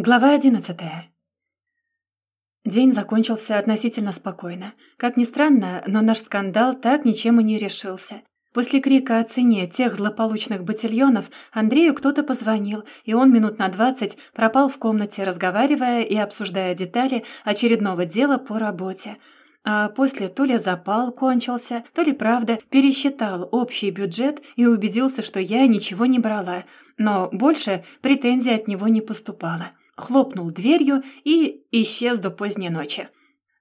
Глава одиннадцатая. День закончился относительно спокойно. Как ни странно, но наш скандал так ничем и не решился. После крика о цене тех злополучных ботильонов Андрею кто-то позвонил, и он минут на двадцать пропал в комнате, разговаривая и обсуждая детали очередного дела по работе. А после то ли запал кончился, то ли правда пересчитал общий бюджет и убедился, что я ничего не брала, но больше претензий от него не поступало хлопнул дверью и исчез до поздней ночи.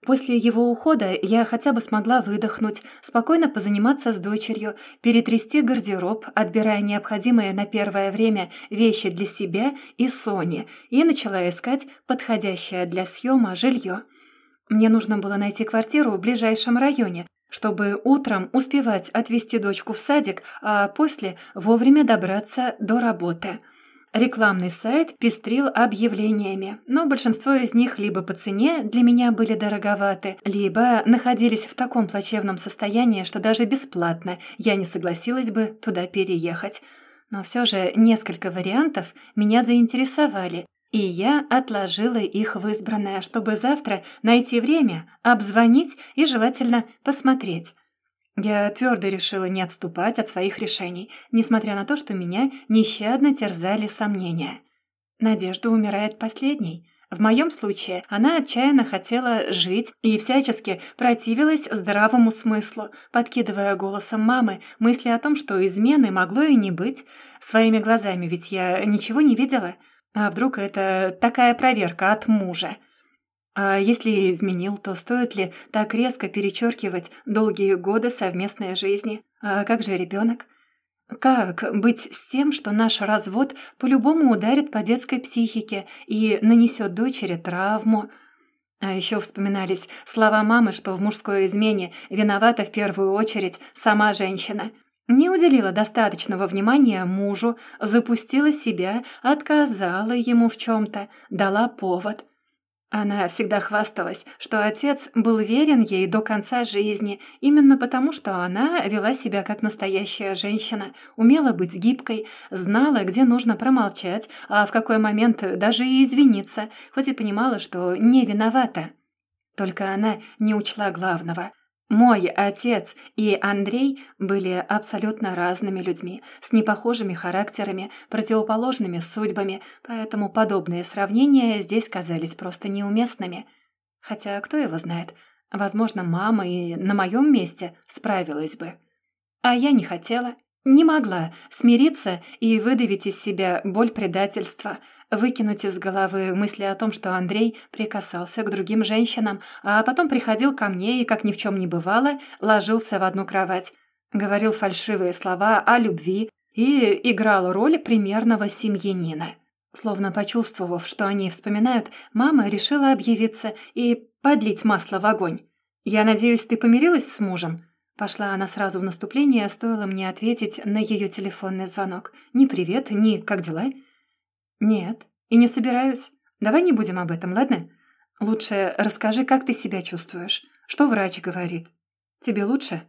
После его ухода я хотя бы смогла выдохнуть, спокойно позаниматься с дочерью, перетрясти гардероб, отбирая необходимые на первое время вещи для себя и Сони, и начала искать подходящее для съема жилье. Мне нужно было найти квартиру в ближайшем районе, чтобы утром успевать отвезти дочку в садик, а после вовремя добраться до работы. Рекламный сайт пестрил объявлениями, но большинство из них либо по цене для меня были дороговаты, либо находились в таком плачевном состоянии, что даже бесплатно я не согласилась бы туда переехать. Но все же несколько вариантов меня заинтересовали, и я отложила их в избранное, чтобы завтра найти время, обзвонить и желательно посмотреть. Я твердо решила не отступать от своих решений, несмотря на то, что меня нещадно терзали сомнения. Надежда умирает последней. В моем случае она отчаянно хотела жить и всячески противилась здравому смыслу, подкидывая голосом мамы мысли о том, что измены могло и не быть. Своими глазами ведь я ничего не видела. А вдруг это такая проверка от мужа? А если изменил, то стоит ли так резко перечеркивать долгие годы совместной жизни? А как же ребенок? Как быть с тем, что наш развод по-любому ударит по детской психике и нанесет дочери травму? А еще вспоминались слова мамы, что в мужской измене виновата в первую очередь сама женщина. Не уделила достаточного внимания мужу, запустила себя, отказала ему в чем-то, дала повод – она всегда хвасталась, что отец был верен ей до конца жизни, именно потому, что она вела себя как настоящая женщина, умела быть гибкой, знала, где нужно промолчать, а в какой момент даже и извиниться, хоть и понимала, что не виновата. Только она не учла главного. Мой отец и Андрей были абсолютно разными людьми, с непохожими характерами, противоположными судьбами, поэтому подобные сравнения здесь казались просто неуместными. Хотя кто его знает, возможно, мама и на моем месте справилась бы. А я не хотела, не могла смириться и выдавить из себя боль предательства – выкинуть из головы мысли о том, что Андрей прикасался к другим женщинам, а потом приходил ко мне и, как ни в чем не бывало, ложился в одну кровать. Говорил фальшивые слова о любви и играл роль примерного семьянина. Словно почувствовав, что они вспоминают, мама решила объявиться и подлить масло в огонь. «Я надеюсь, ты помирилась с мужем?» Пошла она сразу в наступление, стоило мне ответить на ее телефонный звонок. «Ни привет, ни как дела?» «Нет, и не собираюсь. Давай не будем об этом, ладно? Лучше расскажи, как ты себя чувствуешь. Что врач говорит? Тебе лучше?»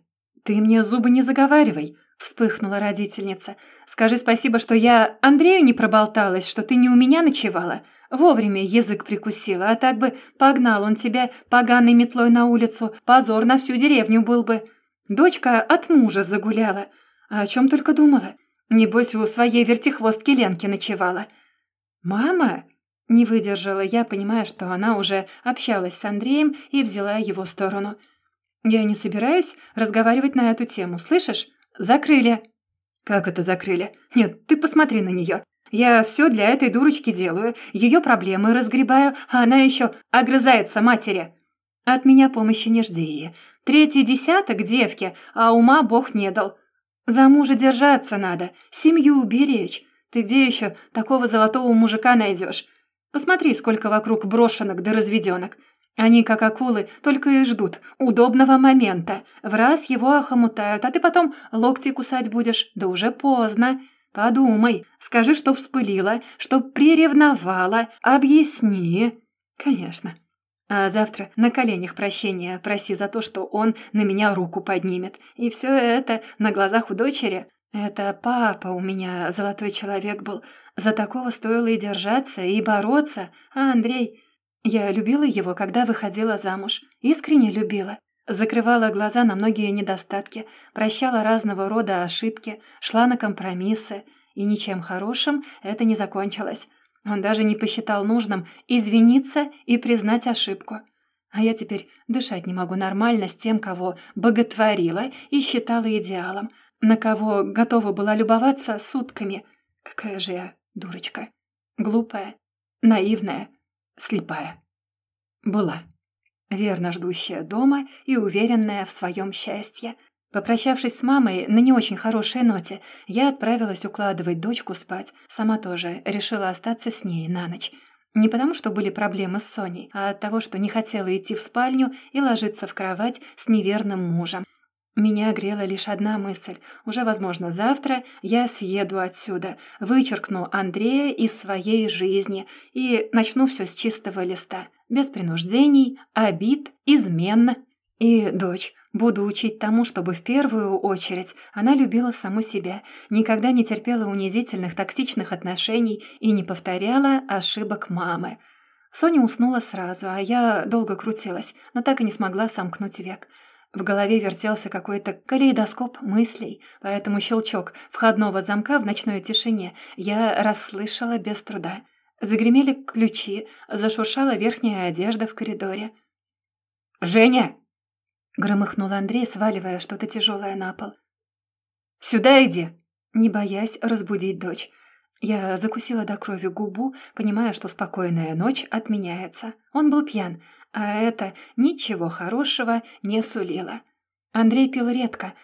«Ты мне зубы не заговаривай», — вспыхнула родительница. «Скажи спасибо, что я Андрею не проболталась, что ты не у меня ночевала. Вовремя язык прикусила, а так бы погнал он тебя поганой метлой на улицу. Позор на всю деревню был бы. Дочка от мужа загуляла. А о чем только думала. Небось, у своей вертихвостки Ленки ночевала. «Мама?» Не выдержала я, понимая, что она уже общалась с Андреем и взяла его сторону. «Я не собираюсь разговаривать на эту тему, слышишь? Закрыли». «Как это закрыли? Нет, ты посмотри на нее. Я все для этой дурочки делаю, ее проблемы разгребаю, а она еще огрызается матери. От меня помощи не жди. Третий десяток девки, а ума Бог не дал. За мужа держаться надо, семью уберечь. Ты где еще такого золотого мужика найдешь? Посмотри, сколько вокруг брошенок да разведенок. Они, как акулы, только и ждут удобного момента. В раз его охомутают, а ты потом локти кусать будешь. Да уже поздно. Подумай, скажи, что вспылила, что приревновала, объясни. Конечно. А завтра на коленях прощения проси за то, что он на меня руку поднимет. И все это на глазах у дочери. Это папа у меня золотой человек был, За такого стоило и держаться, и бороться, а Андрей... Я любила его, когда выходила замуж, искренне любила. Закрывала глаза на многие недостатки, прощала разного рода ошибки, шла на компромиссы, и ничем хорошим это не закончилось. Он даже не посчитал нужным извиниться и признать ошибку. А я теперь дышать не могу нормально с тем, кого боготворила и считала идеалом, на кого готова была любоваться сутками. Какая же я дурочка. Глупая, наивная, слепая. Была. Верно ждущая дома и уверенная в своем счастье. Попрощавшись с мамой на не очень хорошей ноте, я отправилась укладывать дочку спать. Сама тоже решила остаться с ней на ночь. Не потому, что были проблемы с Соней, а от того, что не хотела идти в спальню и ложиться в кровать с неверным мужем. Меня грела лишь одна мысль. Уже, возможно, завтра я съеду отсюда, вычеркну Андрея из своей жизни и начну все с чистого листа. Без принуждений, обид, измен. И дочь. Буду учить тому, чтобы в первую очередь она любила саму себя, никогда не терпела унизительных токсичных отношений и не повторяла ошибок мамы. Соня уснула сразу, а я долго крутилась, но так и не смогла сомкнуть век. В голове вертелся какой-то калейдоскоп мыслей, поэтому щелчок входного замка в ночной тишине я расслышала без труда. Загремели ключи, зашуршала верхняя одежда в коридоре. «Женя!» — громыхнул Андрей, сваливая что-то тяжелое на пол. «Сюда иди!» Не боясь разбудить дочь. Я закусила до крови губу, понимая, что спокойная ночь отменяется. Он был пьян, а это ничего хорошего не сулило. Андрей пил редко,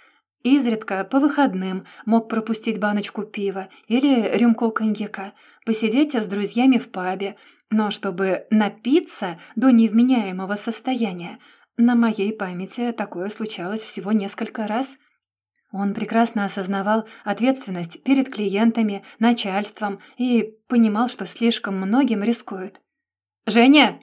изредка по выходным мог пропустить баночку пива или рюмку коньяка, посидеть с друзьями в пабе, но чтобы напиться до невменяемого состояния, на моей памяти такое случалось всего несколько раз. Он прекрасно осознавал ответственность перед клиентами, начальством и понимал, что слишком многим рискует. «Женя!»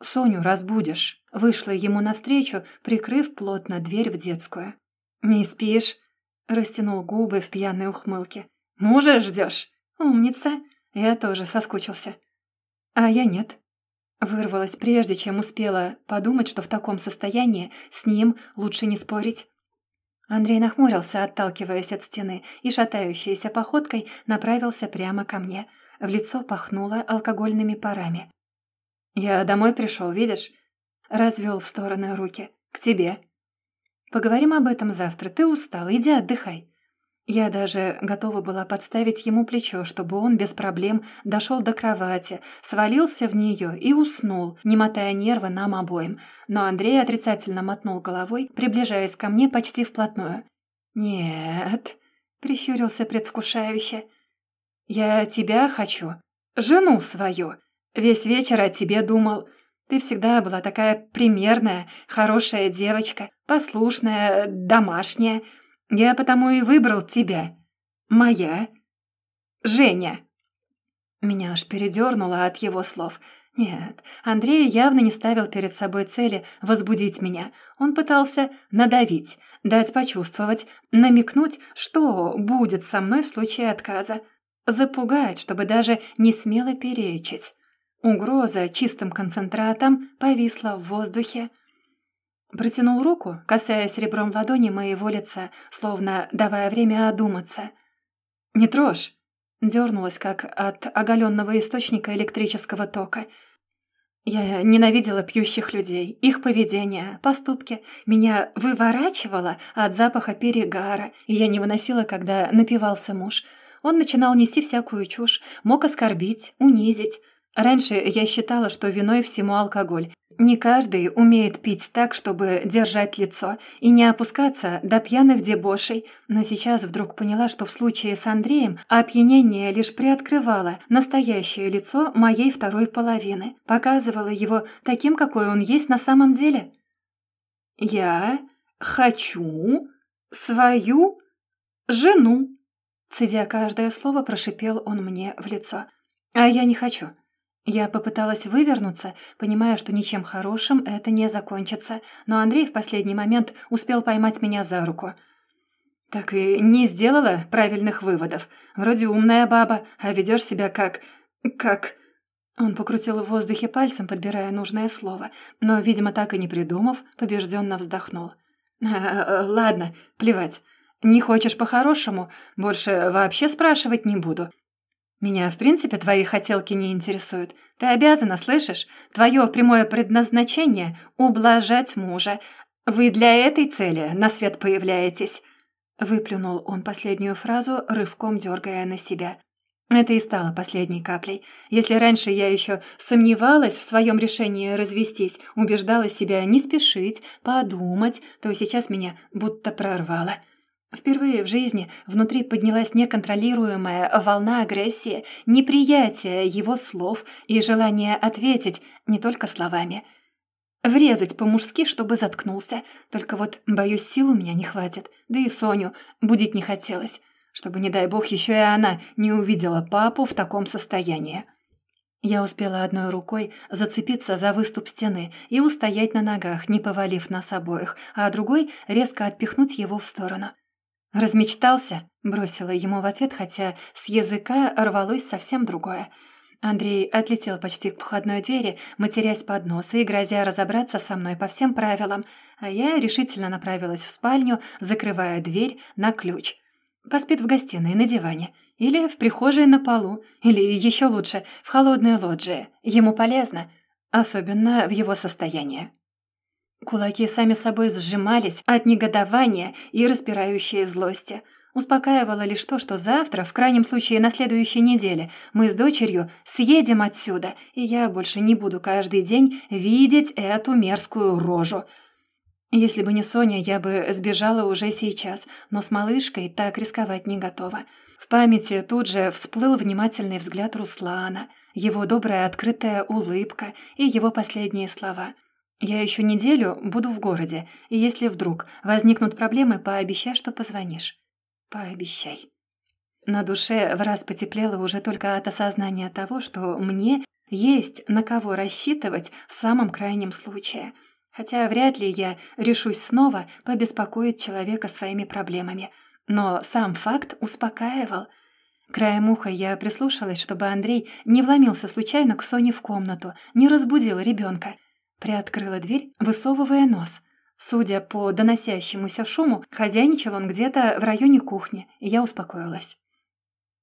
«Соню разбудишь», — вышла ему навстречу, прикрыв плотно дверь в детскую. «Не спишь?» — растянул губы в пьяной ухмылке. «Мужа ждешь? Умница!» Я тоже соскучился. «А я нет». Вырвалась прежде, чем успела подумать, что в таком состоянии с ним лучше не спорить. Андрей нахмурился, отталкиваясь от стены, и шатающейся походкой направился прямо ко мне. В лицо пахнуло алкогольными парами. «Я домой пришел, видишь?» Развел в стороны руки. «К тебе». «Поговорим об этом завтра. Ты устал, иди отдыхай». Я даже готова была подставить ему плечо, чтобы он без проблем дошел до кровати, свалился в нее и уснул, не мотая нервы нам обоим. Но Андрей отрицательно мотнул головой, приближаясь ко мне почти вплотную. «Нет», — прищурился предвкушающе, — «я тебя хочу, жену свою». Весь вечер о тебе думал. Ты всегда была такая примерная, хорошая девочка, послушная, домашняя. Я потому и выбрал тебя. Моя. Женя». Меня аж передернуло от его слов. Нет, Андрей явно не ставил перед собой цели возбудить меня. Он пытался надавить, дать почувствовать, намекнуть, что будет со мной в случае отказа. Запугать, чтобы даже не смело перечить. Угроза чистым концентратом повисла в воздухе. Протянул руку, касаясь ребром ладони моего лица, словно давая время одуматься. «Не трожь!» Дернулась, как от оголенного источника электрического тока. Я ненавидела пьющих людей, их поведение, поступки. Меня выворачивало от запаха перегара, и я не выносила, когда напивался муж. Он начинал нести всякую чушь, мог оскорбить, унизить. Раньше я считала, что виной всему алкоголь. Не каждый умеет пить так, чтобы держать лицо и не опускаться до пьяных дебошей, но сейчас вдруг поняла, что в случае с Андреем опьянение лишь приоткрывало настоящее лицо моей второй половины, показывало его таким, какой он есть на самом деле. «Я хочу свою жену», цедя каждое слово, прошипел он мне в лицо. «А я не хочу». Я попыталась вывернуться, понимая, что ничем хорошим это не закончится, но Андрей в последний момент успел поймать меня за руку. Так и не сделала правильных выводов. Вроде умная баба, а ведешь себя как... как... Он покрутил в воздухе пальцем, подбирая нужное слово, но, видимо, так и не придумав, побежденно вздохнул. «А, «Ладно, плевать. Не хочешь по-хорошему? Больше вообще спрашивать не буду. Меня, в принципе, твои хотелки не интересуют. Ты обязана, слышишь? Твое прямое предназначение — ублажать мужа. Вы для этой цели на свет появляетесь». Выплюнул он последнюю фразу, рывком дергая на себя. Это и стало последней каплей. Если раньше я еще сомневалась в своем решении развестись, убеждала себя не спешить, подумать, то сейчас меня будто прорвало. Впервые в жизни внутри поднялась неконтролируемая волна агрессии, неприятия его слов и желание ответить не только словами. Врезать по-мужски, чтобы заткнулся. Только вот, боюсь, сил у меня не хватит. Да и Соню будить не хотелось. Чтобы, не дай бог, еще и она не увидела папу в таком состоянии. Я успела одной рукой зацепиться за выступ стены и устоять на ногах, не повалив нас обоих, а другой резко отпихнуть его в сторону. «Размечтался?» — бросила ему в ответ, хотя с языка рвалось совсем другое. Андрей отлетел почти к входной двери, матерясь под нос и грозя разобраться со мной по всем правилам, а я решительно направилась в спальню, закрывая дверь на ключ. Поспит в гостиной на диване, или в прихожей на полу, или еще лучше, в холодной лоджии. Ему полезно, особенно в его состоянии. Кулаки сами собой сжимались от негодования и распирающей злости. Успокаивало лишь то, что завтра, в крайнем случае на следующей неделе, мы с дочерью съедем отсюда, и я больше не буду каждый день видеть эту мерзкую рожу. Если бы не Соня, я бы сбежала уже сейчас, но с малышкой так рисковать не готова. В памяти тут же всплыл внимательный взгляд Руслана, его добрая открытая улыбка и его последние слова — я еще неделю буду в городе, и если вдруг возникнут проблемы, пообещай, что позвонишь. Пообещай. На душе в раз потеплело уже только от осознания того, что мне есть на кого рассчитывать в самом крайнем случае. Хотя вряд ли я решусь снова побеспокоить человека своими проблемами. Но сам факт успокаивал. Краем уха я прислушалась, чтобы Андрей не вломился случайно к Соне в комнату, не разбудил ребенка. Приоткрыла дверь, высовывая нос. Судя по доносящемуся шуму, хозяйничал он где-то в районе кухни, и я успокоилась.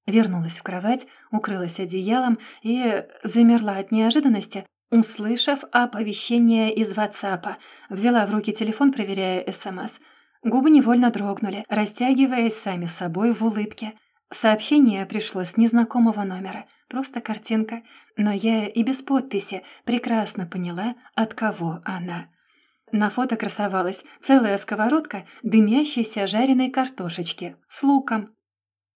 Вернулась в кровать, укрылась одеялом и замерла от неожиданности, услышав оповещение из WhatsApp. Взяла в руки телефон, проверяя СМС. Губы невольно дрогнули, растягиваясь сами собой в улыбке. Сообщение пришло с незнакомого номера. Просто картинка. Но я и без подписи прекрасно поняла, от кого она. На фото красовалась целая сковородка дымящейся жареной картошечки с луком.